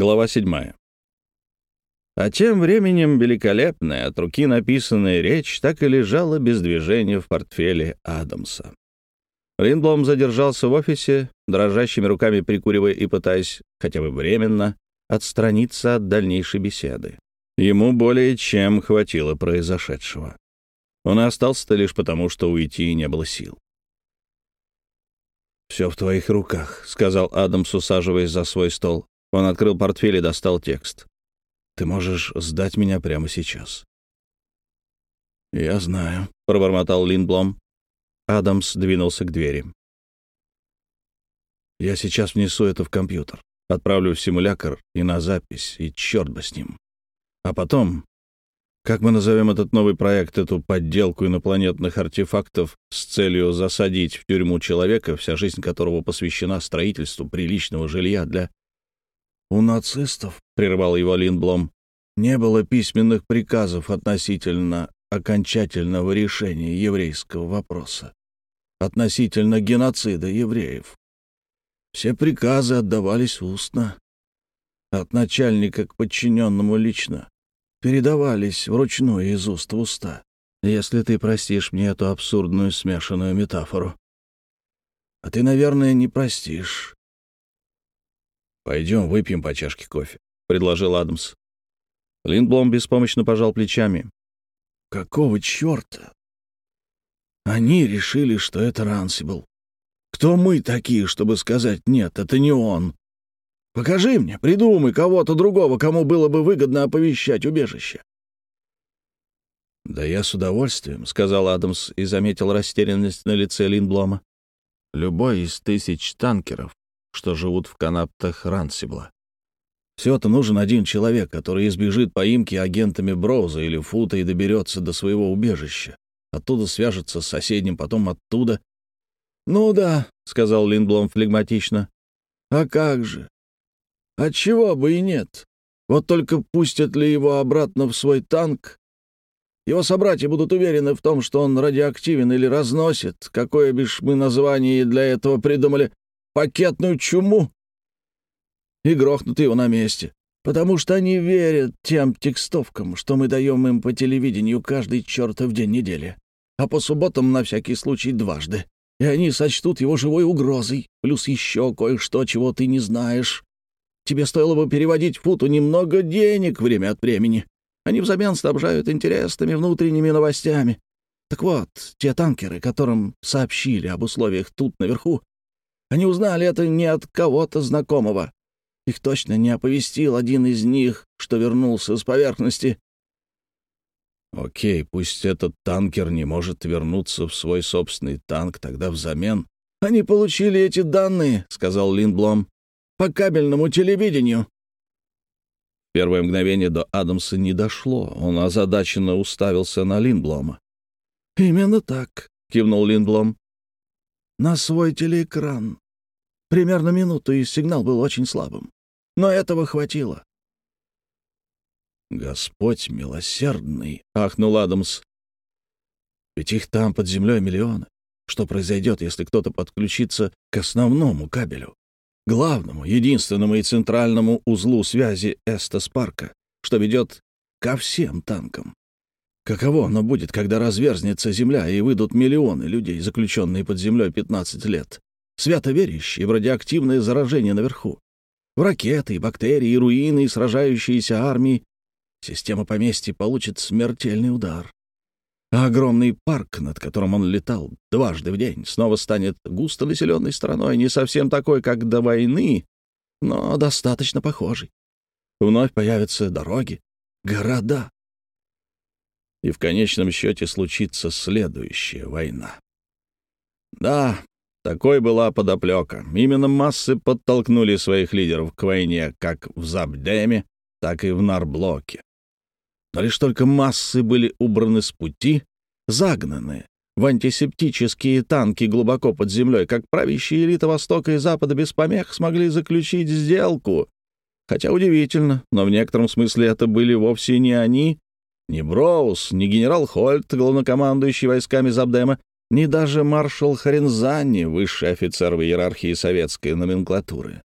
Глава 7. А тем временем великолепная, от руки написанная речь так и лежала без движения в портфеле Адамса. Линдблом задержался в офисе, дрожащими руками прикуривая и пытаясь, хотя бы временно, отстраниться от дальнейшей беседы. Ему более чем хватило произошедшего. Он остался-то лишь потому, что уйти не было сил. «Все в твоих руках», — сказал Адамс, усаживаясь за свой стол. Он открыл портфель и достал текст. «Ты можешь сдать меня прямо сейчас». «Я знаю», — пробормотал Линдблом. Адамс двинулся к двери. «Я сейчас внесу это в компьютер, отправлю в симулятор и на запись, и черт бы с ним. А потом, как мы назовем этот новый проект, эту подделку инопланетных артефактов с целью засадить в тюрьму человека, вся жизнь которого посвящена строительству приличного жилья для... «У нацистов», — прервал его Линдблом, — «не было письменных приказов относительно окончательного решения еврейского вопроса относительно геноцида евреев. Все приказы отдавались устно, от начальника к подчиненному лично, передавались вручную из уст в уста, если ты простишь мне эту абсурдную смешанную метафору. А ты, наверное, не простишь. «Пойдем выпьем по чашке кофе», — предложил Адамс. Линдблом беспомощно пожал плечами. «Какого черта? Они решили, что это Рансибл. Кто мы такие, чтобы сказать «нет, это не он»? Покажи мне, придумай кого-то другого, кому было бы выгодно оповещать убежище. «Да я с удовольствием», — сказал Адамс и заметил растерянность на лице Линблома. «Любой из тысяч танкеров, что живут в канаптах Рансибла. Всего-то нужен один человек, который избежит поимки агентами Броуза или Фута и доберется до своего убежища оттуда свяжется с соседним, потом оттуда. «Ну да», — сказал Линблом флегматично. «А как же? Отчего бы и нет? Вот только пустят ли его обратно в свой танк? Его собратья будут уверены в том, что он радиоактивен или разносит, какое бишь мы название для этого придумали, пакетную чуму, и грохнут его на месте потому что они верят тем текстовкам, что мы даем им по телевидению каждый чертов день недели, а по субботам на всякий случай дважды. И они сочтут его живой угрозой, плюс еще кое-что, чего ты не знаешь. Тебе стоило бы переводить Футу немного денег время от времени. Они взамен снабжают интересными внутренними новостями. Так вот, те танкеры, которым сообщили об условиях тут наверху, они узнали это не от кого-то знакомого, их точно не оповестил один из них, что вернулся с поверхности. Окей, пусть этот танкер не может вернуться в свой собственный танк, тогда взамен... Они получили эти данные, — сказал Линдблом, — по кабельному телевидению. первое мгновение до Адамса не дошло. Он озадаченно уставился на Линдблома. «Именно так», — кивнул Линдблом. «На свой телеэкран. Примерно минуту, и сигнал был очень слабым но этого хватило. «Господь милосердный!» — ахнул Адамс. «Ведь их там под землей миллионы. Что произойдет, если кто-то подключится к основному кабелю, главному, единственному и центральному узлу связи Эстас-парка, что ведет ко всем танкам? Каково оно будет, когда разверзнется земля и выйдут миллионы людей, заключенные под землей 15 лет, свято верящие в радиоактивное заражение наверху? в ракеты, бактерии, руины и сражающиеся армии, система поместья получит смертельный удар. А огромный парк, над которым он летал дважды в день, снова станет густонаселенной страной, не совсем такой, как до войны, но достаточно похожей. Вновь появятся дороги, города. И в конечном счете случится следующая война. Да, такой была подоплека. Именно массы подтолкнули своих лидеров к войне как в Забдеме, так и в Нарблоке. Но лишь только массы были убраны с пути, загнаны в антисептические танки глубоко под землей, как правящие элита Востока и Запада без помех смогли заключить сделку. Хотя удивительно, но в некотором смысле это были вовсе не они, ни Броуз, ни генерал Хольт, главнокомандующий войсками Забдема, ни даже маршал Харензани, высший офицер в иерархии советской номенклатуры.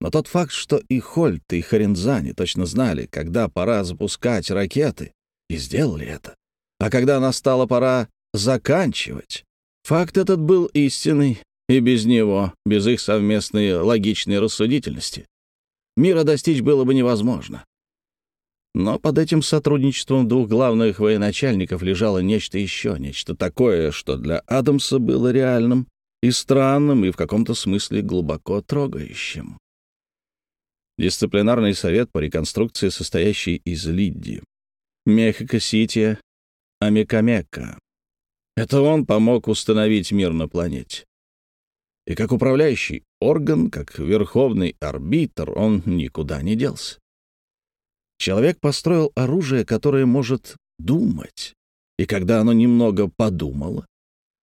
Но тот факт, что и Хольт, и Харензани точно знали, когда пора запускать ракеты, и сделали это, а когда настала пора заканчивать, факт этот был истинный, и без него, без их совместной логичной рассудительности, мира достичь было бы невозможно. Но под этим сотрудничеством двух главных военачальников лежало нечто еще, нечто такое, что для Адамса было реальным и странным, и в каком-то смысле глубоко трогающим. Дисциплинарный совет по реконструкции, состоящий из Лидди, Мехико-Сити, Амекамека. Это он помог установить мир на планете. И как управляющий орган, как верховный арбитр, он никуда не делся. Человек построил оружие, которое может думать. И когда оно немного подумало,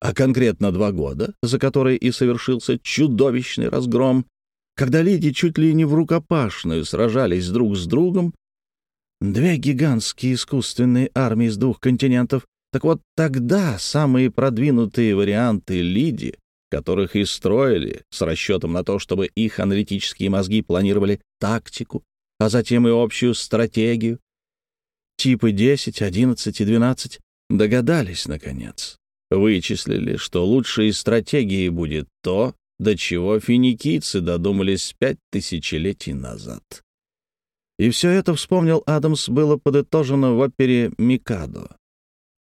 а конкретно два года, за которые и совершился чудовищный разгром, когда люди чуть ли не в рукопашную сражались друг с другом, две гигантские искусственные армии с двух континентов, так вот тогда самые продвинутые варианты Лиди, которых и строили с расчетом на то, чтобы их аналитические мозги планировали тактику, а затем и общую стратегию. Типы 10, 11 и 12 догадались, наконец. Вычислили, что лучшей стратегией будет то, до чего финикийцы додумались пять тысячелетий назад. И все это, вспомнил Адамс, было подытожено в опере «Микадо».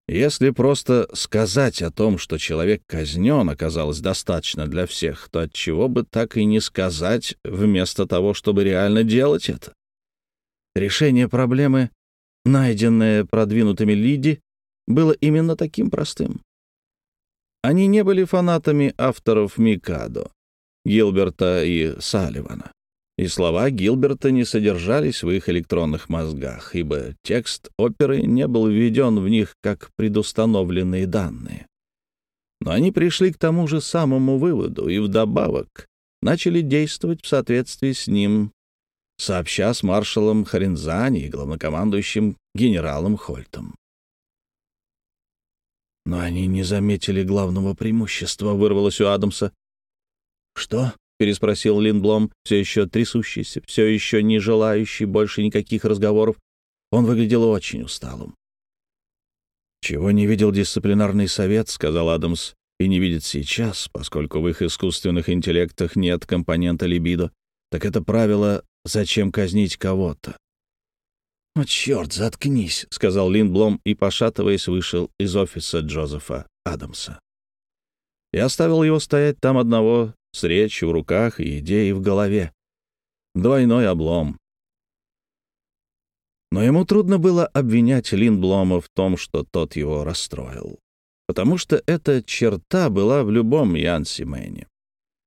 Если просто сказать о том, что человек казнен, оказалось достаточно для всех, то отчего бы так и не сказать, вместо того, чтобы реально делать это? Решение проблемы, найденное продвинутыми Лиди, было именно таким простым. Они не были фанатами авторов Микадо, Гилберта и Салливана. И слова Гилберта не содержались в их электронных мозгах, ибо текст оперы не был введен в них как предустановленные данные. Но они пришли к тому же самому выводу и вдобавок начали действовать в соответствии с ним сообща с маршалом Харензани и главнокомандующим генералом Хольтом. Но они не заметили главного преимущества, вырвалось у Адамса. «Что?» — переспросил Линблом, все еще трясущийся, все еще не желающий больше никаких разговоров. Он выглядел очень усталым. «Чего не видел дисциплинарный совет», — сказал Адамс, — «и не видит сейчас, поскольку в их искусственных интеллектах нет компонента либидо, так это правило Зачем казнить кого-то? «О, черт, заткнись», — сказал Линдблом и, пошатываясь, вышел из офиса Джозефа Адамса. Я оставил его стоять там одного, с речью в руках и идеей в голове. Двойной облом. Но ему трудно было обвинять Линдблома в том, что тот его расстроил. Потому что эта черта была в любом Янси Мэне.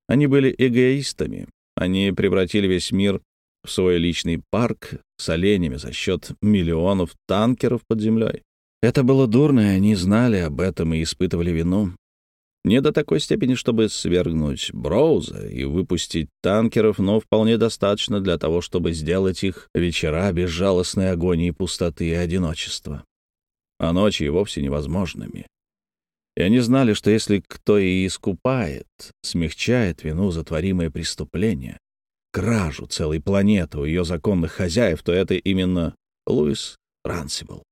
Они были эгоистами. Они превратили весь мир в свой личный парк с оленями за счет миллионов танкеров под землей. Это было дурно, и они знали об этом и испытывали вину. Не до такой степени, чтобы свергнуть Броуза и выпустить танкеров, но вполне достаточно для того, чтобы сделать их вечера безжалостной агонии пустоты и одиночества, а ночи и вовсе невозможными. И они знали, что если кто и искупает, смягчает вину за творимое преступление, кражу целой планеты у ее законных хозяев, то это именно Луис Рансибл.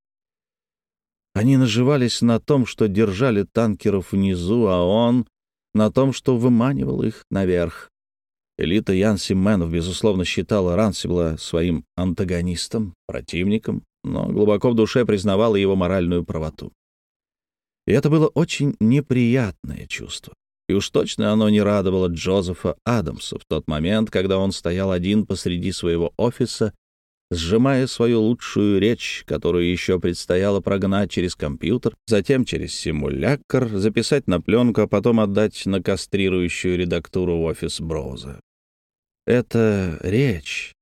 Они наживались на том, что держали танкеров внизу, а он — на том, что выманивал их наверх. Элита Ян Симменов, безусловно, считала Рансибла своим антагонистом, противником, но глубоко в душе признавала его моральную правоту. И это было очень неприятное чувство. И уж точно оно не радовало Джозефа Адамса в тот момент, когда он стоял один посреди своего офиса, сжимая свою лучшую речь, которую еще предстояло прогнать через компьютер, затем через симулятор, записать на пленку, а потом отдать на кастрирующую редактуру в офис Броуза. Эта речь...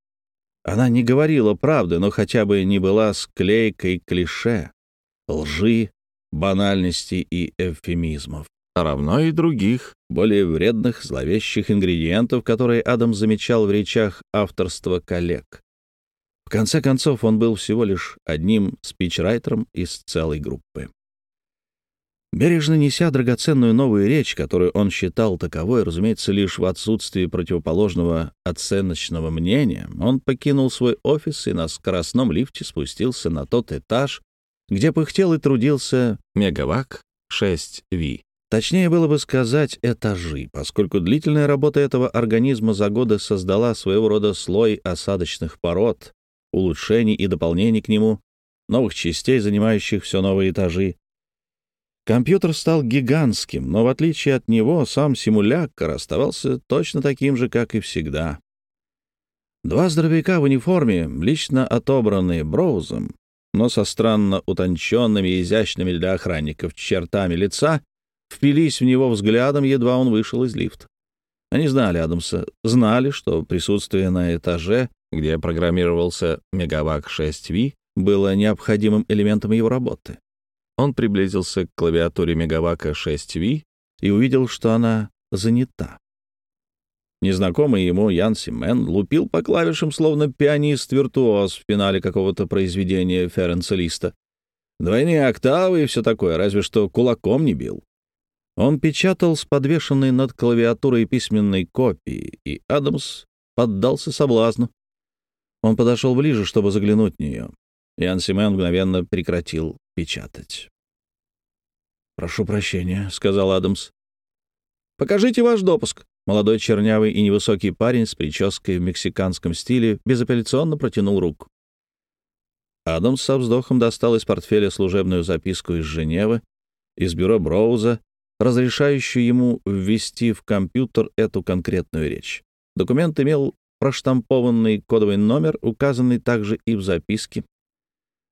Она не говорила правды, но хотя бы не была склейкой клише, лжи, банальности и эвфемизмов равно и других, более вредных, зловещих ингредиентов, которые Адам замечал в речах авторства коллег. В конце концов, он был всего лишь одним спичрайтером из целой группы. Бережно неся драгоценную новую речь, которую он считал таковой, разумеется, лишь в отсутствии противоположного оценочного мнения, он покинул свой офис и на скоростном лифте спустился на тот этаж, где пыхтел и трудился Мегавак 6V. Точнее было бы сказать этажи, поскольку длительная работа этого организма за годы создала своего рода слой осадочных пород, улучшений и дополнений к нему, новых частей, занимающих все новые этажи, Компьютер стал гигантским, но в отличие от него сам симулятор оставался точно таким же, как и всегда. Два здоровяка в униформе, лично отобранные Броузом, но со странно утонченными и изящными для охранников чертами лица, впились в него взглядом, едва он вышел из лифта. Они знали Адамса, знали, что присутствие на этаже, где программировался Мегавак 6V, было необходимым элементом его работы. Он приблизился к клавиатуре Мегавака 6V и увидел, что она занята. Незнакомый ему Ян Симен лупил по клавишам, словно пианист-виртуоз в финале какого-то произведения Ференца Листа. Двойные октавы и все такое, разве что кулаком не бил. Он печатал с подвешенной над клавиатурой письменной копии, и Адамс поддался соблазну. Он подошел ближе, чтобы заглянуть в нее. Ян Симен мгновенно прекратил печатать. «Прошу прощения», — сказал Адамс. «Покажите ваш допуск». Молодой чернявый и невысокий парень с прической в мексиканском стиле безапелляционно протянул руку. Адамс со вздохом достал из портфеля служебную записку из Женевы, из бюро Броуза, разрешающую ему ввести в компьютер эту конкретную речь. Документ имел проштампованный кодовый номер, указанный также и в записке.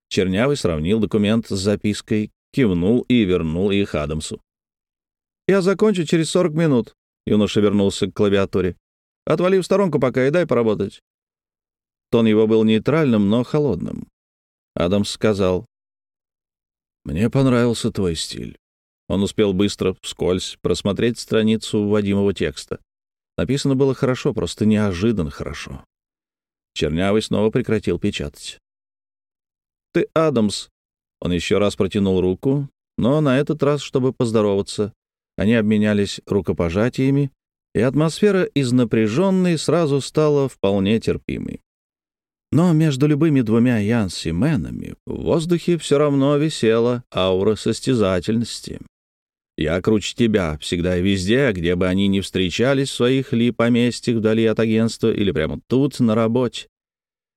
Чернявый сравнил документ с запиской, кивнул и вернул их Адамсу. «Я закончу через 40 минут», — юноша вернулся к клавиатуре. «Отвали в сторонку пока и дай поработать». Тон его был нейтральным, но холодным. Адамс сказал, «Мне понравился твой стиль». Он успел быстро, вскользь, просмотреть страницу вводимого текста. Написано было хорошо, просто неожиданно хорошо. Чернявый снова прекратил печатать. «Ты Адамс», он еще раз протянул руку, но на этот раз, чтобы поздороваться. Они обменялись рукопожатиями, и атмосфера из напряженной сразу стала вполне терпимой. Но между любыми двумя Янсименами в воздухе все равно висела аура состязательности. Я круче тебя всегда и везде, где бы они ни встречались в своих ли поместьях вдали от агентства или прямо тут, на работе.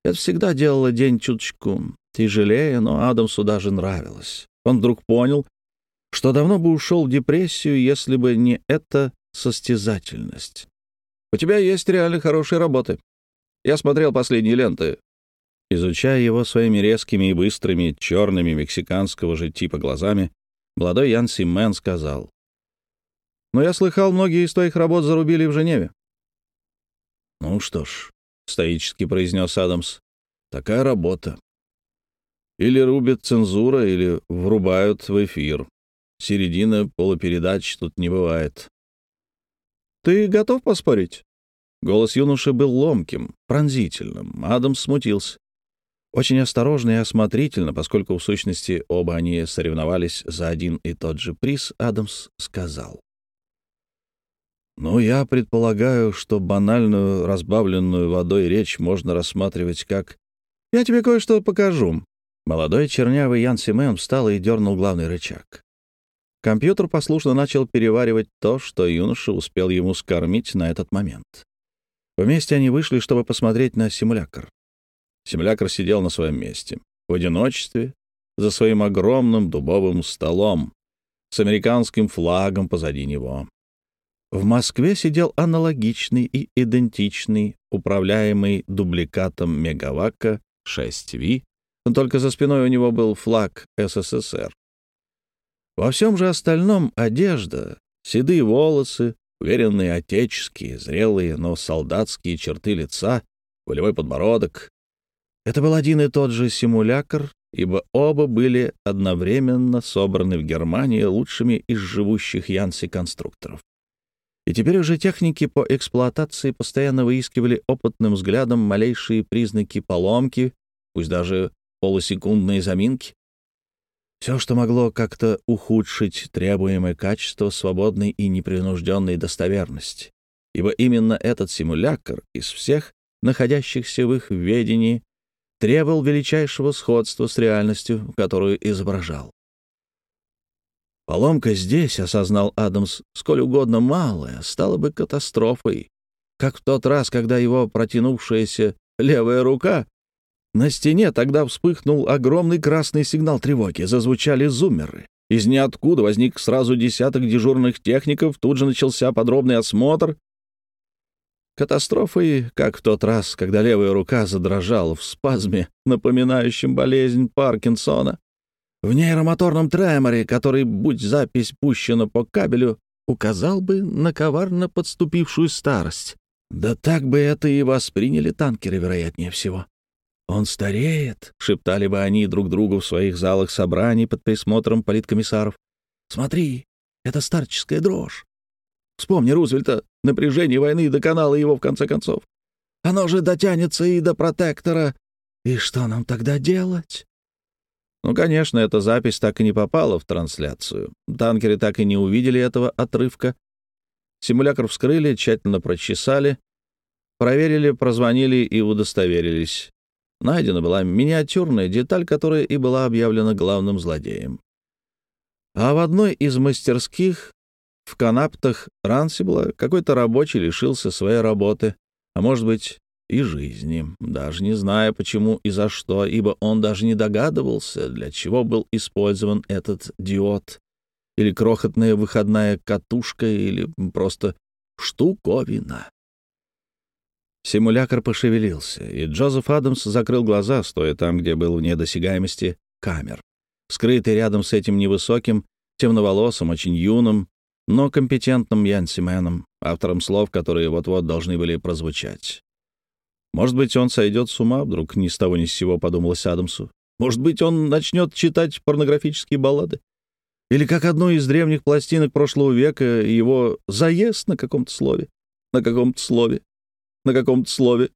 Это всегда делало день чуточку тяжелее, но Адамсу даже нравилось. Он вдруг понял, что давно бы ушел в депрессию, если бы не эта состязательность. «У тебя есть реально хорошие работы. Я смотрел последние ленты». Изучая его своими резкими и быстрыми, черными мексиканского же типа глазами, молодой Ян Симмен сказал, «Но я слыхал, многие из твоих работ зарубили в Женеве». «Ну что ж», — стоически произнес Адамс, — «такая работа. Или рубят цензура, или врубают в эфир. Середина полупередач тут не бывает. «Ты готов поспорить?» Голос юноши был ломким, пронзительным. Адам смутился. Очень осторожно и осмотрительно, поскольку в сущности оба они соревновались за один и тот же приз, Адамс сказал. «Ну, я предполагаю, что банальную разбавленную водой речь можно рассматривать как «Я тебе кое-что покажу», Молодой чернявый Ян Симен встал и дернул главный рычаг. Компьютер послушно начал переваривать то, что юноша успел ему скормить на этот момент. Вместе они вышли, чтобы посмотреть на симулятор. Симулятор сидел на своем месте, в одиночестве, за своим огромным дубовым столом, с американским флагом позади него. В Москве сидел аналогичный и идентичный, управляемый дубликатом Мегавака 6V но только за спиной у него был флаг СССР. Во всем же остальном одежда, седые волосы, уверенные отеческие, зрелые, но солдатские черты лица, волевой подбородок. Это был один и тот же симулятор, ибо оба были одновременно собраны в Германии лучшими из живущих Янси-конструкторов. И теперь уже техники по эксплуатации постоянно выискивали опытным взглядом малейшие признаки поломки, пусть даже полусекундные заминки. Все, что могло как-то ухудшить требуемое качество свободной и непринужденной достоверности. Ибо именно этот симулятор из всех, находящихся в их ведении, требовал величайшего сходства с реальностью, которую изображал. Поломка здесь, осознал Адамс, сколь угодно малая, стала бы катастрофой, как в тот раз, когда его протянувшаяся левая рука на стене тогда вспыхнул огромный красный сигнал тревоги, зазвучали зуммеры. Из ниоткуда возник сразу десяток дежурных техников, тут же начался подробный осмотр. Катастрофой, как в тот раз, когда левая рука задрожала в спазме, напоминающем болезнь Паркинсона. В нейромоторном треморе, который, будь запись пущена по кабелю, указал бы на коварно подступившую старость. Да так бы это и восприняли танкеры, вероятнее всего. «Он стареет», — шептали бы они друг другу в своих залах собраний под присмотром политкомиссаров. «Смотри, это старческая дрожь. Вспомни Рузвельта, напряжение войны доконало его в конце концов. Оно же дотянется и до протектора. И что нам тогда делать?» Ну, конечно, эта запись так и не попала в трансляцию. Танкеры так и не увидели этого отрывка. Симулятор вскрыли, тщательно прочесали, проверили, прозвонили и удостоверились. Найдена была миниатюрная деталь, которая и была объявлена главным злодеем. А в одной из мастерских в канаптах Рансибла какой-то рабочий лишился своей работы, а может быть и жизни, даже не зная почему и за что, ибо он даже не догадывался, для чего был использован этот диод, или крохотная выходная катушка, или просто штуковина. Симулятор пошевелился, и Джозеф Адамс закрыл глаза, стоя там, где был вне досягаемости камер. Скрытый рядом с этим невысоким, темноволосым, очень юным, но компетентным Янсименом, автором слов, которые вот-вот должны были прозвучать. Может быть, он сойдет с ума, вдруг ни с того ни с сего подумалось Адамсу. Может быть, он начнет читать порнографические баллады. Или как одну из древних пластинок прошлого века его заезд на каком-то слове. На каком-то слове на каком-то слове.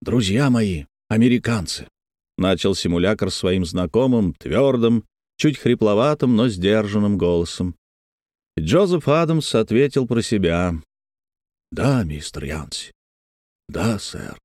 «Друзья мои, американцы», — начал симулятор своим знакомым, твердым, чуть хрипловатым, но сдержанным голосом. Джозеф Адамс ответил про себя. «Да, мистер Янси. Да, сэр.